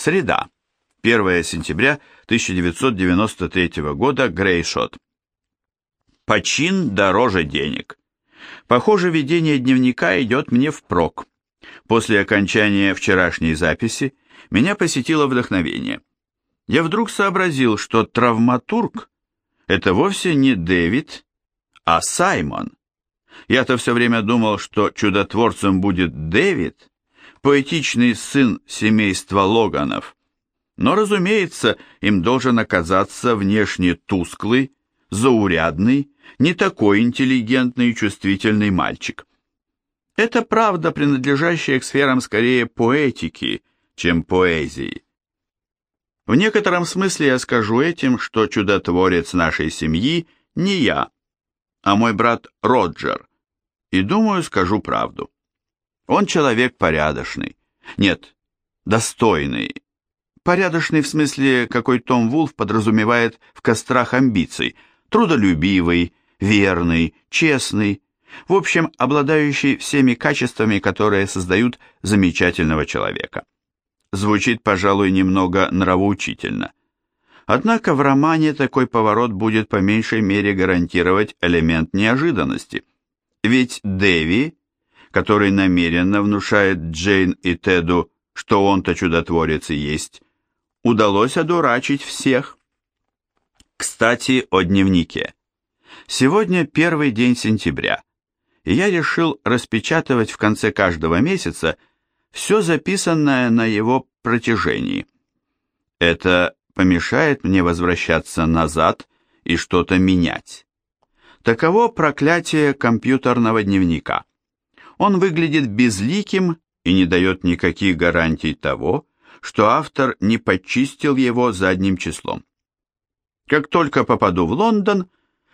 Среда. 1 сентября 1993 года. Грейшот. Почин дороже денег. Похоже, ведение дневника идет мне впрок. После окончания вчерашней записи меня посетило вдохновение. Я вдруг сообразил, что травматург – это вовсе не Дэвид, а Саймон. Я-то все время думал, что чудотворцем будет Дэвид, поэтичный сын семейства Логанов. Но, разумеется, им должен оказаться внешне тусклый, заурядный, не такой интеллигентный и чувствительный мальчик. Это правда, принадлежащая к сферам скорее поэтики, чем поэзии. В некотором смысле я скажу этим, что чудотворец нашей семьи не я, а мой брат Роджер, и думаю, скажу правду. Он человек порядочный. Нет, достойный. Порядочный в смысле, какой Том Вулф подразумевает в кострах амбиций. Трудолюбивый, верный, честный. В общем, обладающий всеми качествами, которые создают замечательного человека. Звучит, пожалуй, немного нравоучительно. Однако в романе такой поворот будет по меньшей мере гарантировать элемент неожиданности. Ведь Дэви, который намеренно внушает Джейн и Теду, что он-то чудотворец и есть, удалось одурачить всех. Кстати, о дневнике. Сегодня первый день сентября, и я решил распечатывать в конце каждого месяца все записанное на его протяжении. Это помешает мне возвращаться назад и что-то менять. Таково проклятие компьютерного дневника. Он выглядит безликим и не дает никаких гарантий того, что автор не подчистил его задним числом. Как только попаду в Лондон,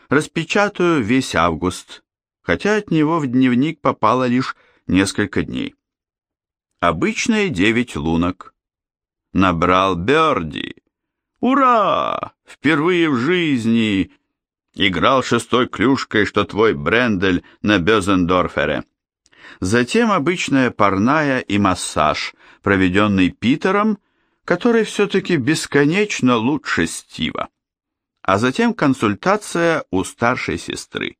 распечатаю весь август, хотя от него в дневник попало лишь несколько дней. Обычные девять лунок. Набрал Берди. Ура! Впервые в жизни Играл шестой клюшкой, что твой Брендель на Бёзендорфере. Затем обычная парная и массаж, проведенный Питером, который все-таки бесконечно лучше Стива. А затем консультация у старшей сестры.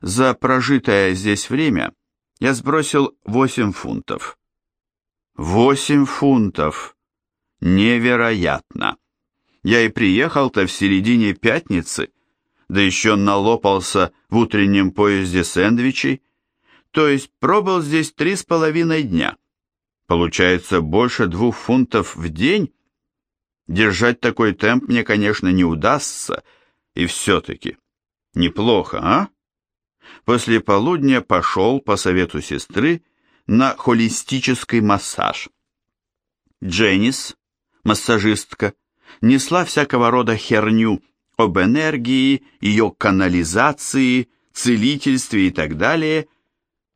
За прожитое здесь время я сбросил 8 фунтов. 8 фунтов! Невероятно! Я и приехал-то в середине пятницы, да еще налопался в утреннем поезде сэндвичей, то есть пробыл здесь три с половиной дня. Получается больше двух фунтов в день. Держать такой темп мне, конечно, не удастся, и все-таки неплохо, а? После полудня пошел, по совету сестры, на холистический массаж. Дженнис, массажистка, несла всякого рода херню, об энергии, ее канализации, целительстве и так далее,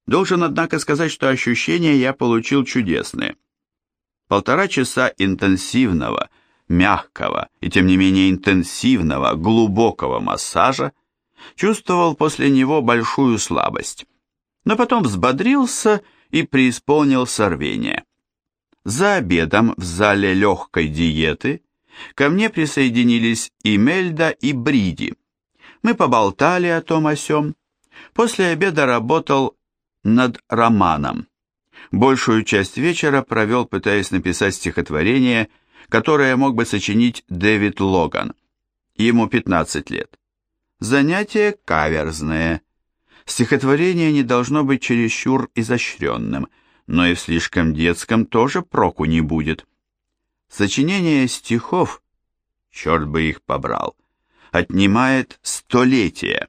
должен, однако, сказать, что ощущения я получил чудесные. Полтора часа интенсивного, мягкого и, тем не менее, интенсивного, глубокого массажа чувствовал после него большую слабость, но потом взбодрился и преисполнился рвения. За обедом в зале легкой диеты Ко мне присоединились и Мельда, и Бриди. Мы поболтали о том о сём. После обеда работал над романом. Большую часть вечера провел, пытаясь написать стихотворение, которое мог бы сочинить Дэвид Логан. Ему 15 лет. Занятие каверзное. Стихотворение не должно быть чересчур изощренным, но и в слишком детском тоже проку не будет. Сочинение стихов, черт бы их побрал, отнимает столетия.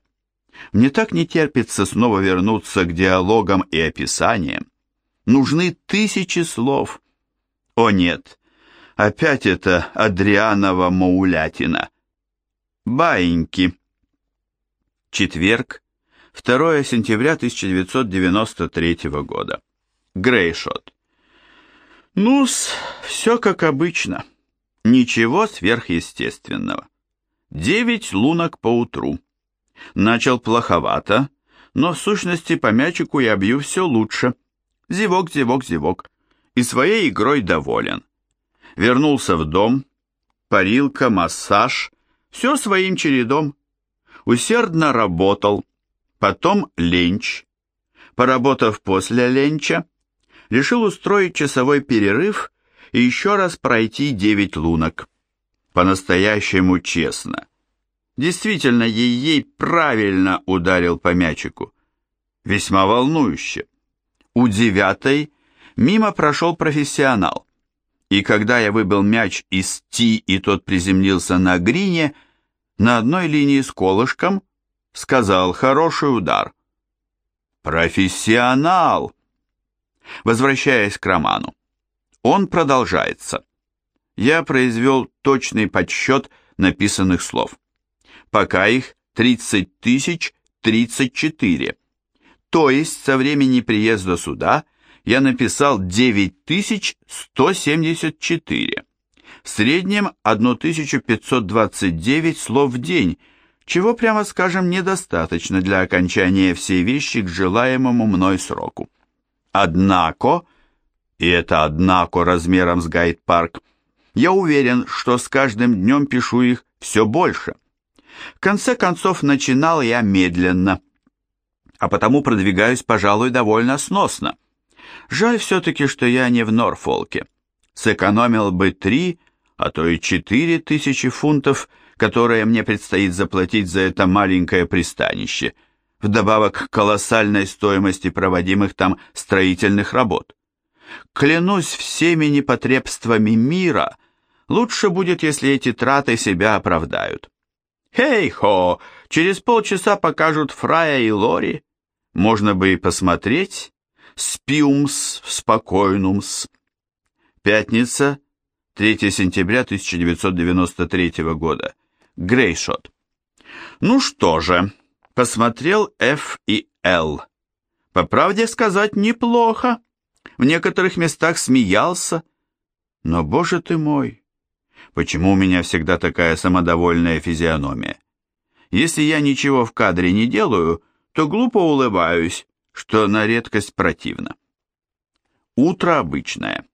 Мне так не терпится снова вернуться к диалогам и описаниям. Нужны тысячи слов. О нет, опять это Адрианова Маулятина. Баиньки. Четверг, 2 сентября 1993 года. Грейшот. Ну-с, все как обычно. Ничего сверхъестественного. Девять лунок по утру. Начал плоховато, но в сущности по мячику я бью все лучше. Зевок, зевок, зевок. И своей игрой доволен. Вернулся в дом, парилка, массаж, все своим чередом. Усердно работал, потом ленч. Поработав после ленча, решил устроить часовой перерыв и еще раз пройти девять лунок. По-настоящему честно. Действительно, ей-ей правильно ударил по мячику. Весьма волнующе. У девятой мимо прошел профессионал. И когда я выбил мяч из ти, и тот приземлился на грине, на одной линии с колышком, сказал «хороший удар». «Профессионал!» Возвращаясь к роману. Он продолжается. Я произвел точный подсчет написанных слов. Пока их 30 тысяч 34. То есть со времени приезда сюда я написал 9174. В среднем 1529 слов в день, чего, прямо скажем, недостаточно для окончания всей вещи к желаемому мной сроку. Однако, и это однако размером с гайд-парк, я уверен, что с каждым днем пишу их все больше. В конце концов, начинал я медленно, а потому продвигаюсь, пожалуй, довольно сносно. Жаль все-таки, что я не в Норфолке. Сэкономил бы три, а то и четыре тысячи фунтов, которые мне предстоит заплатить за это маленькое пристанище – вдобавок к колоссальной стоимости проводимых там строительных работ. Клянусь всеми непотребствами мира, лучше будет, если эти траты себя оправдают. Хей-хо, через полчаса покажут Фрая и Лори. Можно бы и посмотреть. Спиумс, спокойнумс. Пятница, 3 сентября 1993 года. Грейшот. Ну что же, Посмотрел F и L. По правде сказать, неплохо. В некоторых местах смеялся. Но, боже ты мой, почему у меня всегда такая самодовольная физиономия? Если я ничего в кадре не делаю, то глупо улыбаюсь, что на редкость противно. Утро обычное.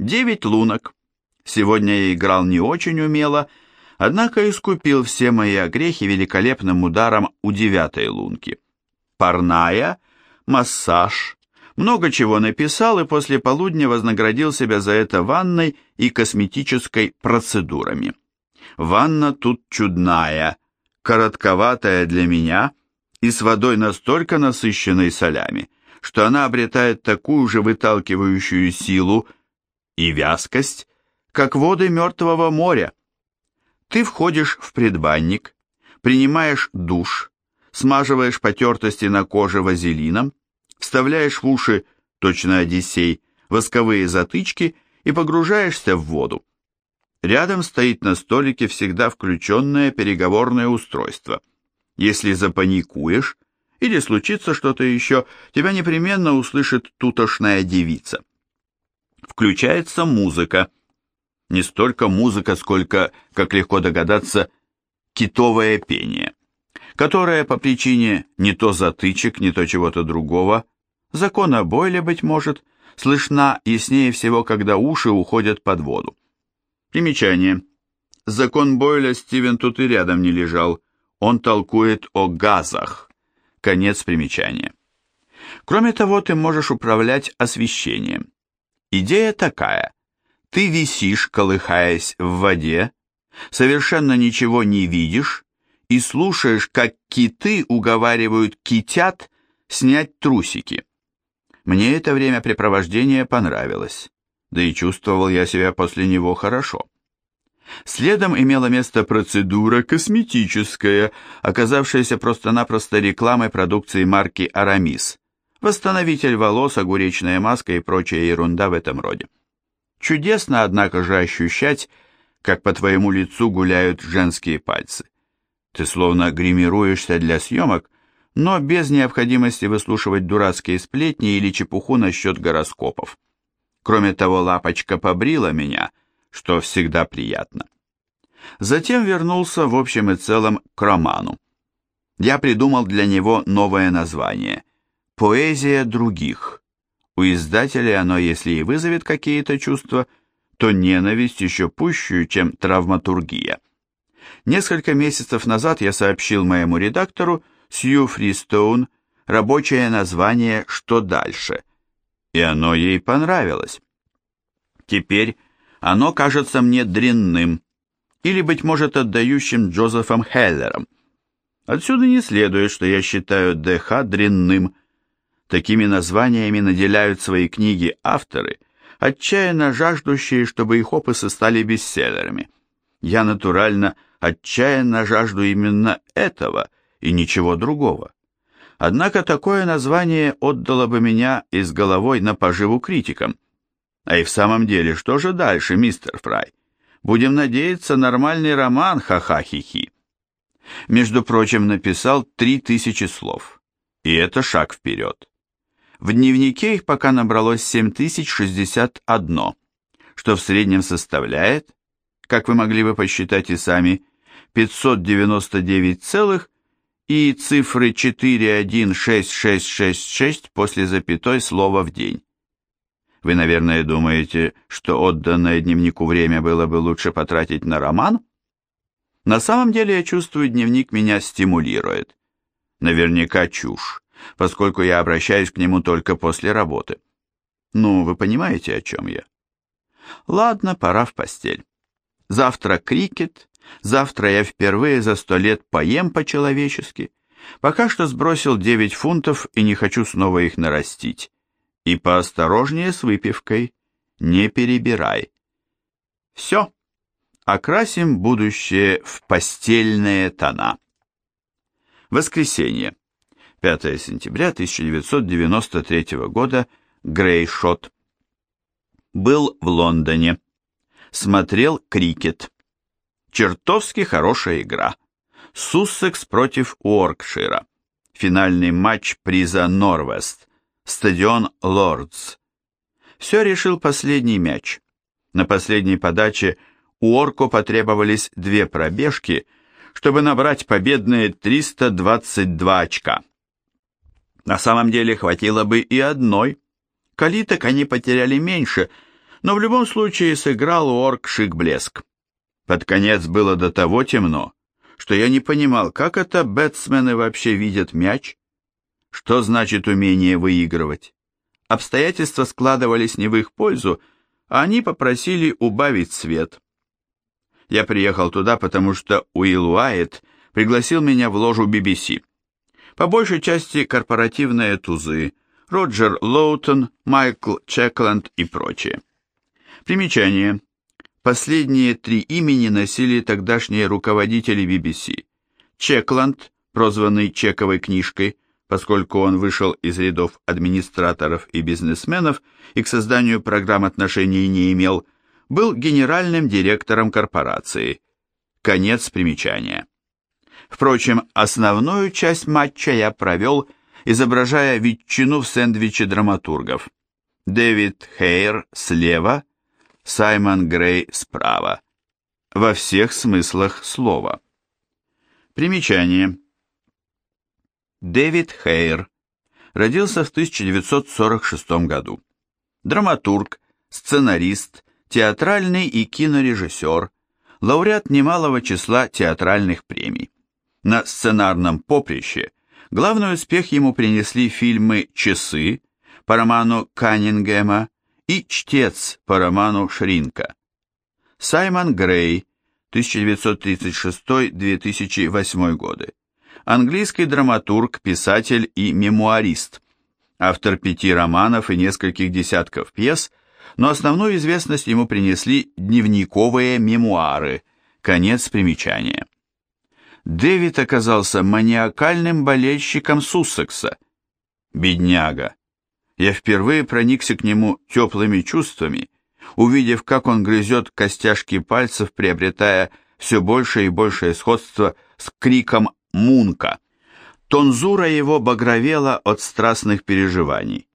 Девять лунок. Сегодня я играл не очень умело, однако искупил все мои огрехи великолепным ударом у девятой лунки. Парная, массаж, много чего написал и после полудня вознаградил себя за это ванной и косметической процедурами. Ванна тут чудная, коротковатая для меня и с водой настолько насыщенной солями, что она обретает такую же выталкивающую силу и вязкость, как воды Мертвого моря. Ты входишь в предбанник, принимаешь душ, смаживаешь потертости на коже вазелином, вставляешь в уши, точно Одиссей, восковые затычки и погружаешься в воду. Рядом стоит на столике всегда включенное переговорное устройство. Если запаникуешь или случится что-то еще, тебя непременно услышит тутошная девица. Включается музыка – не столько музыка, сколько, как легко догадаться, китовое пение, которое по причине не то затычек, не то чего-то другого, закона Бойля, быть может, слышна яснее всего, когда уши уходят под воду. Примечание. Закон Бойля Стивен тут и рядом не лежал. Он толкует о газах. Конец примечания. Кроме того, ты можешь управлять освещением. Идея такая. Ты висишь, колыхаясь в воде, совершенно ничего не видишь и слушаешь, как киты уговаривают китят снять трусики. Мне это времяпрепровождение понравилось, да и чувствовал я себя после него хорошо. Следом имела место процедура косметическая, оказавшаяся просто-напросто рекламой продукции марки «Арамис», восстановитель волос, огуречная маска и прочая ерунда в этом роде. Чудесно, однако же, ощущать, как по твоему лицу гуляют женские пальцы. Ты словно гримируешься для съемок, но без необходимости выслушивать дурацкие сплетни или чепуху насчет гороскопов. Кроме того, лапочка побрила меня, что всегда приятно. Затем вернулся в общем и целом к роману. Я придумал для него новое название «Поэзия других», у издателя оно, если и вызовет какие-то чувства, то ненависть еще пущую, чем травматургия. Несколько месяцев назад я сообщил моему редактору Сью Фристоун рабочее название «Что дальше?», и оно ей понравилось. Теперь оно кажется мне дрянным, или, быть может, отдающим Джозефом Хеллером. Отсюда не следует, что я считаю ДХ дрянным. Такими названиями наделяют свои книги авторы, отчаянно жаждущие, чтобы их опусы стали бестселлерами. Я натурально отчаянно жажду именно этого и ничего другого. Однако такое название отдало бы меня из головой на поживу критикам. А и в самом деле, что же дальше, мистер Фрай? Будем надеяться, нормальный роман, ха-ха-хи-хи. Между прочим, написал три тысячи слов. И это шаг вперед. В дневнике их пока набралось 7061, что в среднем составляет, как вы могли бы посчитать и сами, 599 целых и цифры 416666 после запятой слова в день. Вы, наверное, думаете, что отданное дневнику время было бы лучше потратить на роман? На самом деле я чувствую, дневник меня стимулирует. Наверняка чушь, поскольку я обращаюсь к нему только после работы. Ну, вы понимаете, о чем я? Ладно, пора в постель. Завтра крикет, завтра я впервые за сто лет поем по-человечески. Пока что сбросил 9 фунтов и не хочу снова их нарастить. И поосторожнее с выпивкой, не перебирай. Все, окрасим будущее в постельные тона. Воскресенье, 5 сентября 1993 года, Грейшот. Был в Лондоне смотрел крикет. Чертовски хорошая игра. Суссекс против Уоркшира. Финальный матч приза Норвест. Стадион Лордс. Все решил последний мяч. На последней подаче Уорку потребовались две пробежки, чтобы набрать победные 322 очка. На самом деле хватило бы и одной. Калиток они потеряли меньше – но в любом случае сыграл орк шик-блеск. Под конец было до того темно, что я не понимал, как это бэтсмены вообще видят мяч. Что значит умение выигрывать? Обстоятельства складывались не в их пользу, а они попросили убавить свет. Я приехал туда, потому что Уилл Уайт пригласил меня в ложу BBC. По большей части корпоративные тузы, Роджер Лоутон, Майкл Чекленд и прочее. Примечание. Последние три имени носили тогдашние руководители BBC. Чекланд, прозванный Чековой книжкой, поскольку он вышел из рядов администраторов и бизнесменов и к созданию программ отношений не имел, был генеральным директором корпорации. Конец примечания. Впрочем, основную часть матча я провел, изображая ветчину в сэндвиче драматургов. Дэвид Хейр слева, Саймон Грей справа. Во всех смыслах слова. Примечание. Дэвид Хейр родился в 1946 году. Драматург, сценарист, театральный и кинорежиссер, лауреат немалого числа театральных премий. На сценарном поприще главный успех ему принесли фильмы «Часы» по роману Каннингема и «Чтец» по роману Шринка. Саймон Грей, 1936-2008 годы. Английский драматург, писатель и мемуарист. Автор пяти романов и нескольких десятков пьес, но основную известность ему принесли дневниковые мемуары. Конец примечания. Дэвид оказался маниакальным болельщиком Суссекса. Бедняга я впервые проникся к нему теплыми чувствами, увидев, как он грызет костяшки пальцев, приобретая все большее и большее сходство с криком «Мунка». Тонзура его багровела от страстных переживаний.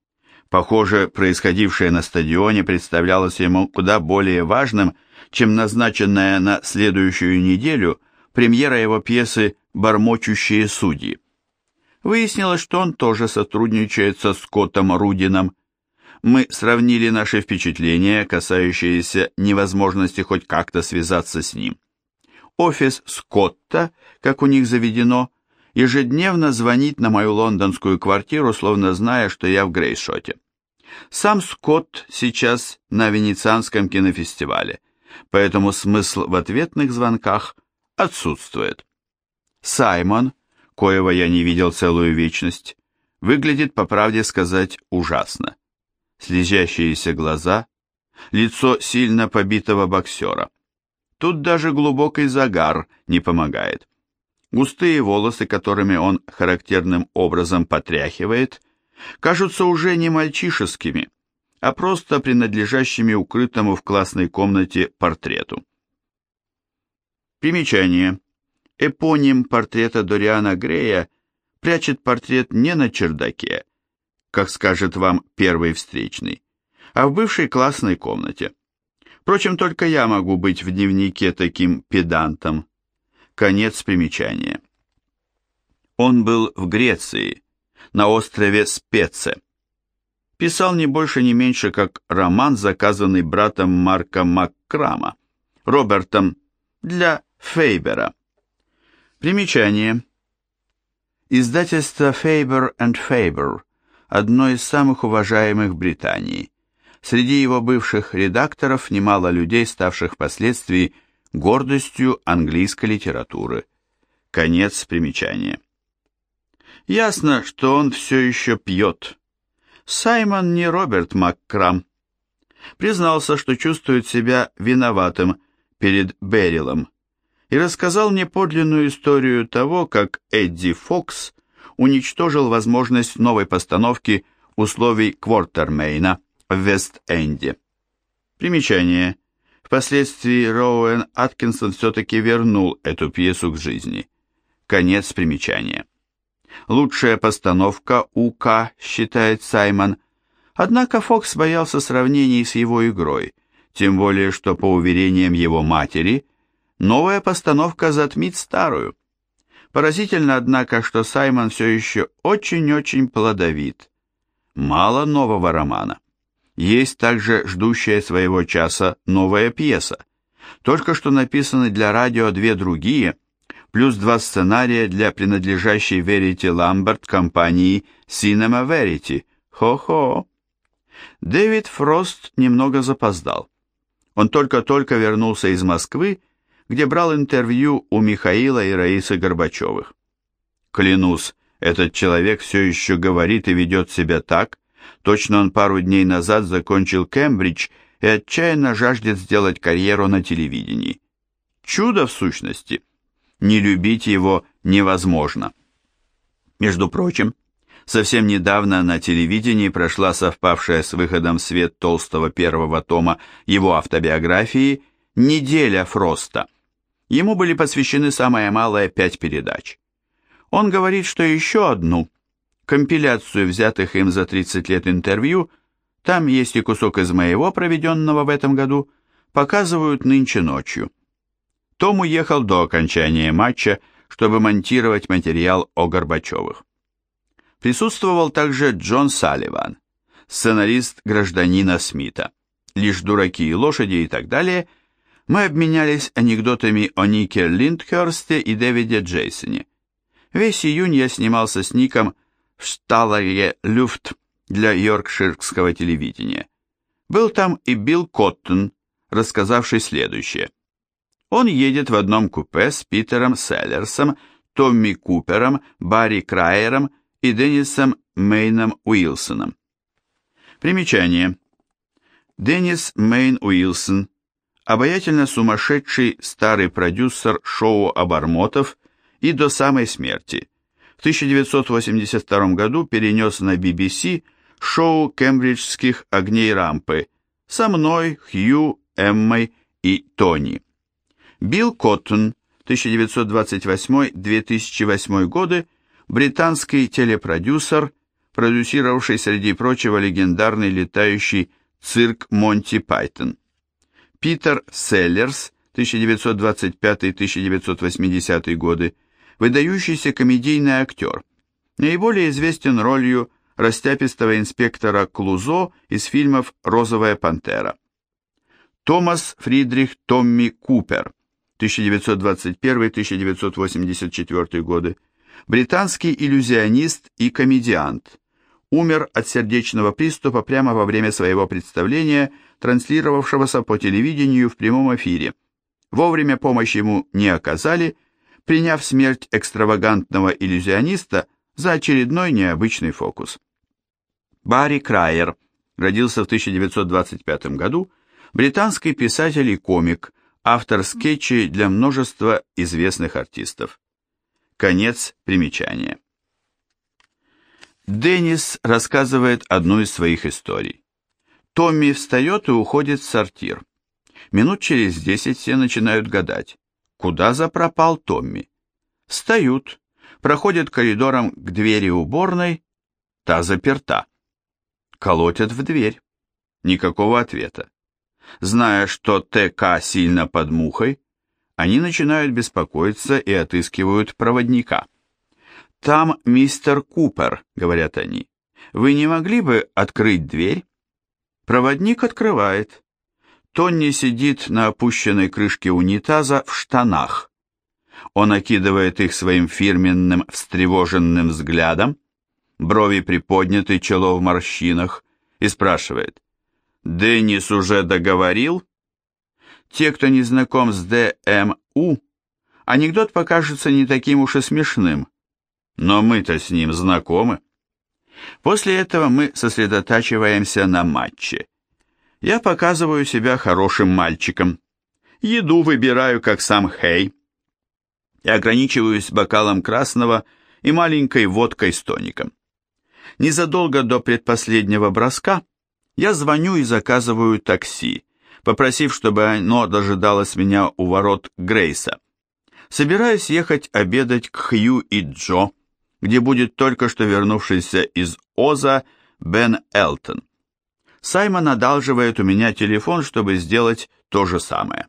Похоже, происходившее на стадионе представлялось ему куда более важным, чем назначенная на следующую неделю премьера его пьесы «Бормочущие судьи». Выяснилось, что он тоже сотрудничает со Скоттом Рудином. Мы сравнили наши впечатления, касающиеся невозможности хоть как-то связаться с ним. Офис Скотта, как у них заведено, ежедневно звонит на мою лондонскую квартиру, словно зная, что я в Грейшоте. Сам Скотт сейчас на Венецианском кинофестивале, поэтому смысл в ответных звонках отсутствует. Саймон, коего я не видел целую вечность, выглядит, по правде сказать, ужасно. Слезящиеся глаза, лицо сильно побитого боксера. Тут даже глубокий загар не помогает. Густые волосы, которыми он характерным образом потряхивает, кажутся уже не мальчишескими, а просто принадлежащими укрытому в классной комнате портрету. Примечание. Эпоним портрета Дориана Грея прячет портрет не на чердаке, как скажет вам первый встречный, а в бывшей классной комнате. Впрочем, только я могу быть в дневнике таким педантом. Конец примечания. Он был в Греции, на острове Спеце. Писал не больше, не меньше, как роман, заказанный братом Марка Маккрама, Робертом, для Фейбера. Примечание. Издательство Faber and Faber, одно из самых уважаемых в Британии. Среди его бывших редакторов немало людей, ставших впоследствии гордостью английской литературы. Конец примечания. Ясно, что он все еще пьет. Саймон не Роберт Маккрам. Признался, что чувствует себя виноватым перед Берилом и рассказал мне подлинную историю того, как Эдди Фокс уничтожил возможность новой постановки условий Квортермейна в Вест-Энде. Примечание. Впоследствии Роуэн Аткинсон все-таки вернул эту пьесу к жизни. Конец примечания. Лучшая постановка УК, считает Саймон, однако Фокс боялся сравнений с его игрой, тем более что, по уверениям его матери, новая постановка затмит старую. Поразительно, однако, что Саймон все еще очень-очень плодовит. Мало нового романа. Есть также ждущая своего часа новая пьеса. Только что написаны для радио две другие – плюс два сценария для принадлежащей Верите Ламберт компании Cinema Verity. Хо-хо. Дэвид Фрост немного запоздал. Он только-только вернулся из Москвы, где брал интервью у Михаила и Раисы Горбачевых. Клянусь, этот человек все еще говорит и ведет себя так, точно он пару дней назад закончил Кембридж и отчаянно жаждет сделать карьеру на телевидении. Чудо в сущности – не любить его невозможно. Между прочим, совсем недавно на телевидении прошла совпавшая с выходом в свет толстого первого тома его автобиографии «Неделя Фроста». Ему были посвящены самое малое пять передач. Он говорит, что еще одну, компиляцию взятых им за 30 лет интервью, там есть и кусок из моего, проведенного в этом году, показывают нынче ночью. Том уехал до окончания матча, чтобы монтировать материал о Горбачевых. Присутствовал также Джон Салливан, сценарист гражданина Смита. Лишь дураки и лошади и так далее. Мы обменялись анекдотами о Нике Линдхерсте и Дэвиде Джейсоне. Весь июнь я снимался с Ником в Шталаре Люфт для йоркширского телевидения. Был там и Билл Коттон, рассказавший следующее. Он едет в одном купе с Питером Селлерсом, Томми Купером, Барри Крайером и Деннисом Мейном Уилсоном. Примечание. Деннис Мейн Уилсон, обаятельно сумасшедший старый продюсер шоу обормотов и до самой смерти. В 1982 году перенес на BBC шоу кембриджских огней рампы со мной, Хью, Эммой и Тони. Билл Коттон, 1928-2008 годы, британский телепродюсер, продюсировавший среди прочего легендарный летающий цирк Монти Пайтон. Питер Селлерс, 1925-1980 годы, выдающийся комедийный актер, наиболее известен ролью растяпистого инспектора Клузо из фильмов «Розовая пантера». Томас Фридрих Томми Купер, 1921-1984 годы, британский иллюзионист и комедиант, умер от сердечного приступа прямо во время своего представления, транслировавшегося по телевидению в прямом эфире. Вовремя помощь ему не оказали, приняв смерть экстравагантного иллюзиониста за очередной необычный фокус. Барри Крайер родился в 1925 году, британский писатель и комик, автор скетчей для множества известных артистов. Конец примечания. Деннис рассказывает одну из своих историй. Томми встает и уходит в сортир. Минут через десять все начинают гадать, куда запропал Томми. Встают, проходят коридором к двери уборной, та заперта. Колотят в дверь. Никакого ответа. Зная, что ТК сильно под мухой, они начинают беспокоиться и отыскивают проводника. «Там мистер Купер», — говорят они. «Вы не могли бы открыть дверь?» Проводник открывает. Тонни сидит на опущенной крышке унитаза в штанах. Он окидывает их своим фирменным встревоженным взглядом, брови приподняты, чело в морщинах, и спрашивает, «Деннис уже договорил?» Те, кто не знаком с ДМУ, анекдот покажется не таким уж и смешным, но мы-то с ним знакомы. После этого мы сосредотачиваемся на матче. Я показываю себя хорошим мальчиком. Еду выбираю, как сам Хей. И ограничиваюсь бокалом красного и маленькой водкой с тоником. Незадолго до предпоследнего броска я звоню и заказываю такси, попросив, чтобы оно дожидалось меня у ворот Грейса. Собираюсь ехать обедать к Хью и Джо, где будет только что вернувшийся из Оза Бен Элтон. Саймон одалживает у меня телефон, чтобы сделать то же самое.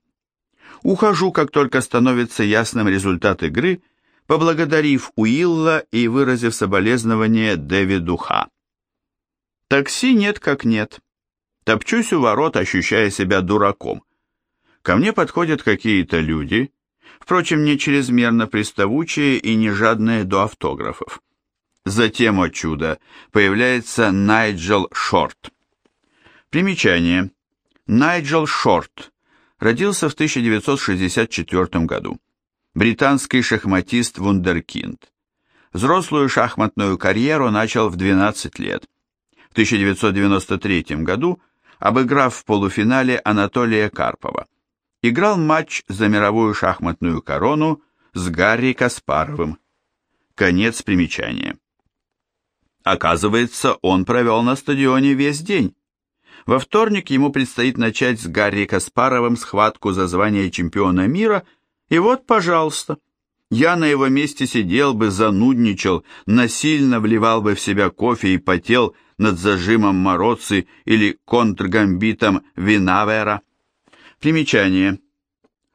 Ухожу, как только становится ясным результат игры, поблагодарив Уилла и выразив соболезнование Дэвиду Ха. Такси нет как нет. Топчусь у ворот, ощущая себя дураком. Ко мне подходят какие-то люди, впрочем, не чрезмерно приставучие и не жадные до автографов. Затем, о чудо, появляется Найджел Шорт. Примечание. Найджел Шорт родился в 1964 году. Британский шахматист-вундеркинд. Взрослую шахматную карьеру начал в 12 лет. В 1993 году, обыграв в полуфинале Анатолия Карпова играл матч за мировую шахматную корону с Гарри Каспаровым. Конец примечания. Оказывается, он провел на стадионе весь день. Во вторник ему предстоит начать с Гарри Каспаровым схватку за звание чемпиона мира, и вот, пожалуйста, я на его месте сидел бы, занудничал, насильно вливал бы в себя кофе и потел над зажимом Мороци или контргамбитом Винавера. Примечание.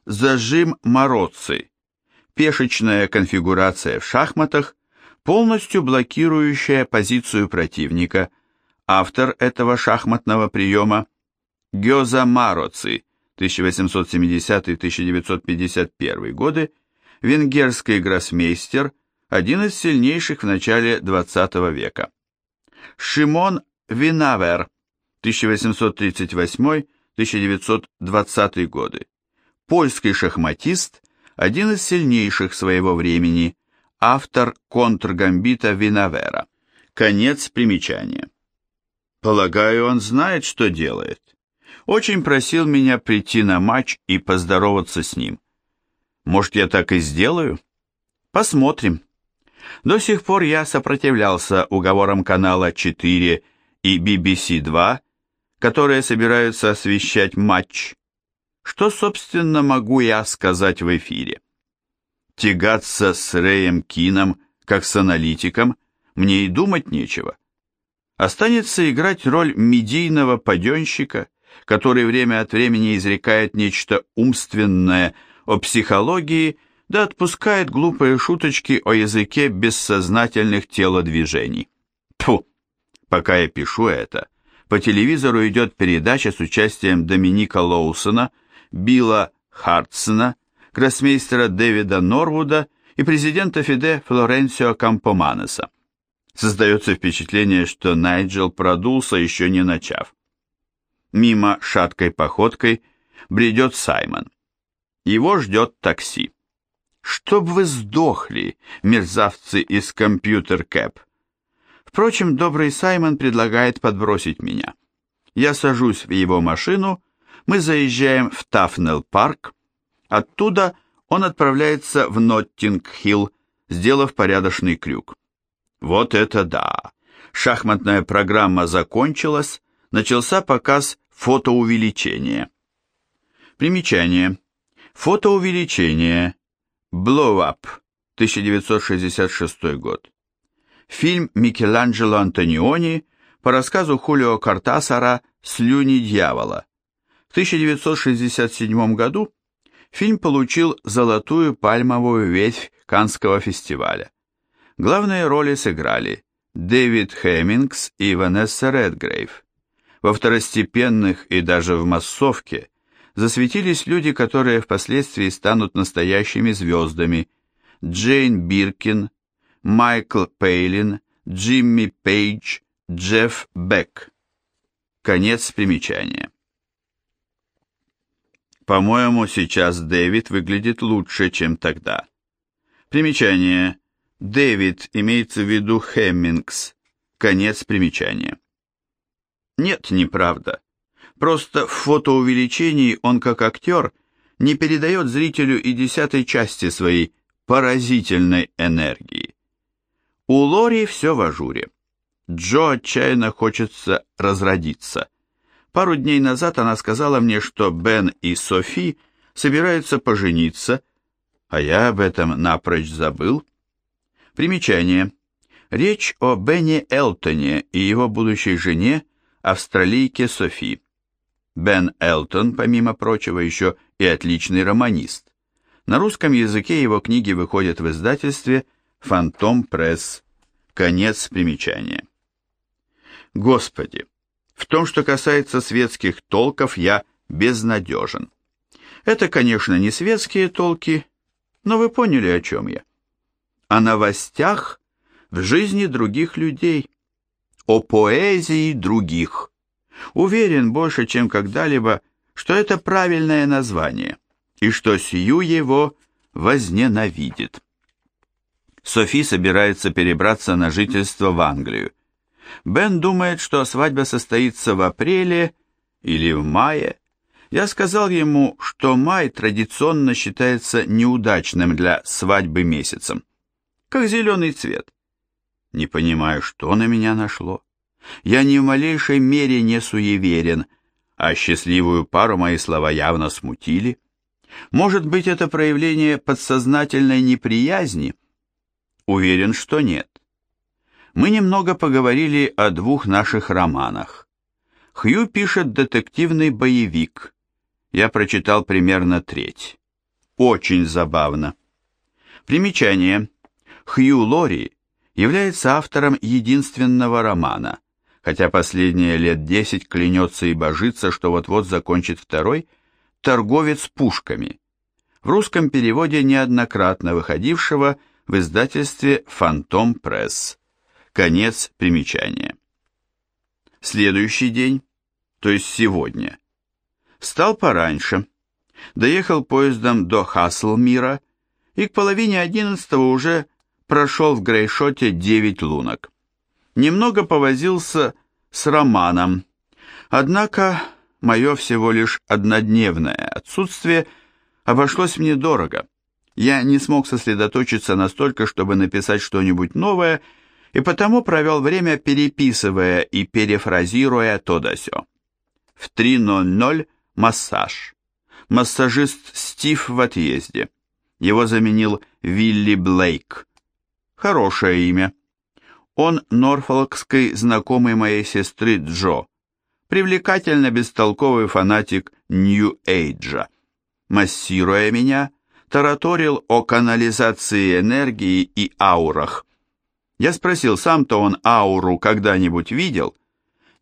Зажим Мороци. Пешечная конфигурация в шахматах, полностью блокирующая позицию противника. Автор этого шахматного приема Гёза Мароци, 1870-1951 годы, венгерский гроссмейстер, один из сильнейших в начале XX века. Шимон Винавер, 1838 1920 годы. Польский шахматист, один из сильнейших своего времени, автор контргамбита Винавера. Конец примечания. Полагаю, он знает, что делает. Очень просил меня прийти на матч и поздороваться с ним. Может, я так и сделаю? Посмотрим. До сих пор я сопротивлялся уговорам канала 4 и BBC 2 которые собираются освещать матч. Что, собственно, могу я сказать в эфире? Тягаться с Рэем Кином, как с аналитиком, мне и думать нечего. Останется играть роль медийного паденщика, который время от времени изрекает нечто умственное о психологии, да отпускает глупые шуточки о языке бессознательных телодвижений. Тьфу, Пока я пишу это, по телевизору идет передача с участием Доминика Лоусона, Билла Хартсона, гроссмейстера Дэвида Норвуда и президента Фиде Флоренсио Кампоманеса. Создается впечатление, что Найджел продулся, еще не начав. Мимо шаткой походкой бредет Саймон. Его ждет такси. «Чтоб вы сдохли, мерзавцы из компьютер Кэп!» Впрочем, добрый Саймон предлагает подбросить меня. Я сажусь в его машину, мы заезжаем в Тафнелл-парк, оттуда он отправляется в Ноттинг-Хилл, сделав порядочный крюк. Вот это да! Шахматная программа закончилась, начался показ фотоувеличения. Примечание. Фотоувеличение. Blow Up, 1966 год. Фильм Микеланджело Антониони по рассказу Хулио Картасара «Слюни дьявола». В 1967 году фильм получил золотую пальмовую ветвь Канского фестиваля. Главные роли сыграли Дэвид Хэммингс и Ванесса Редгрейв. Во второстепенных и даже в массовке засветились люди, которые впоследствии станут настоящими звездами. Джейн Биркин, Майкл Пейлин, Джимми Пейдж, Джефф Бек. Конец примечания. По-моему, сейчас Дэвид выглядит лучше, чем тогда. Примечание. Дэвид имеется в виду Хеммингс. Конец примечания. Нет, неправда. Просто в фотоувеличении он как актер не передает зрителю и десятой части своей поразительной энергии. У Лори все в ажуре. Джо отчаянно хочется разродиться. Пару дней назад она сказала мне, что Бен и Софи собираются пожениться, а я об этом напрочь забыл. Примечание. Речь о Бене Элтоне и его будущей жене, австралийке Софи. Бен Элтон, помимо прочего, еще и отличный романист. На русском языке его книги выходят в издательстве «Фантом Пресс». Конец примечания. Господи, в том, что касается светских толков, я безнадежен. Это, конечно, не светские толки, но вы поняли, о чем я. О новостях в жизни других людей, о поэзии других. Уверен больше, чем когда-либо, что это правильное название, и что Сью его возненавидит. Софи собирается перебраться на жительство в Англию. Бен думает, что свадьба состоится в апреле или в мае. Я сказал ему, что май традиционно считается неудачным для свадьбы месяцем, как зеленый цвет. Не понимаю, что на меня нашло. Я ни в малейшей мере не суеверен, а счастливую пару мои слова явно смутили. Может быть, это проявление подсознательной неприязни? Уверен, что нет. Мы немного поговорили о двух наших романах. Хью пишет детективный боевик. Я прочитал примерно треть. Очень забавно. Примечание. Хью Лори является автором единственного романа – хотя последние лет десять клянется и божится, что вот-вот закончит второй, «Торговец пушками», в русском переводе неоднократно выходившего в издательстве «Фантом Пресс». Конец примечания. Следующий день, то есть сегодня, встал пораньше, доехал поездом до Хаслмира и к половине одиннадцатого уже прошел в Грейшоте девять лунок немного повозился с романом. Однако мое всего лишь однодневное отсутствие обошлось мне дорого. Я не смог сосредоточиться настолько, чтобы написать что-нибудь новое, и потому провел время, переписывая и перефразируя то да сё. В 3.00 массаж. Массажист Стив в отъезде. Его заменил Вилли Блейк. Хорошее имя. Он норфолкский знакомый моей сестры Джо, привлекательно бестолковый фанатик Нью-Эйджа. Массируя меня, тараторил о канализации энергии и аурах. Я спросил, сам-то он ауру когда-нибудь видел?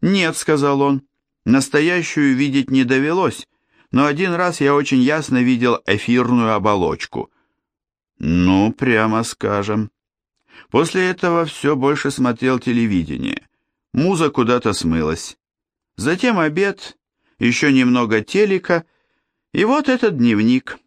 Нет, сказал он, настоящую видеть не довелось, но один раз я очень ясно видел эфирную оболочку. Ну, прямо скажем. После этого все больше смотрел телевидение. Муза куда-то смылась. Затем обед, еще немного телека, и вот этот дневник.